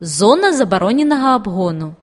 Зона забороненого обгону.